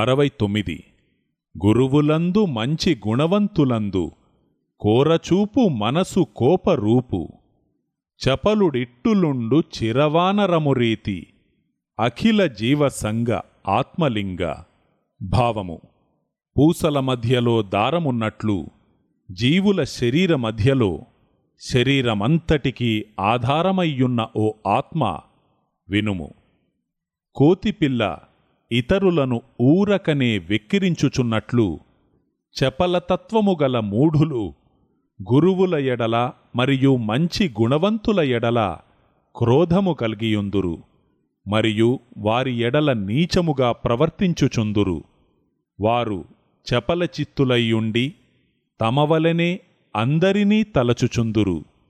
అరవై తొమ్మిది గురువులందు మంచి గుణవంతులందు కోరచూపు మనసు కోపరూపు. చపలుడిట్టులుండు చిరవానరమురీతి అఖిల జీవసంగ ఆత్మలింగ భావము. పూసల మధ్యలో దారమున్నట్లు జీవుల శరీర మధ్యలో శరీరమంతటికీ ఆధారమయ్యున్న ఓ ఆత్మ వినుము. కోతిపిల్ల ఇతరులను ఊరకనే వెక్కిరించుచున్నట్లు చపలతత్వము గల మూఢులు గురువుల ఎడల మరియు మంచి గుణవంతుల ఎడల క్రోధము కలిగియుందురు మరియు వారి ఎడల నీచముగా ప్రవర్తించుచుందురు. వారు చపలచిత్తులయ్యుండి తమవలనే అందరినీ తలచుచుందురు.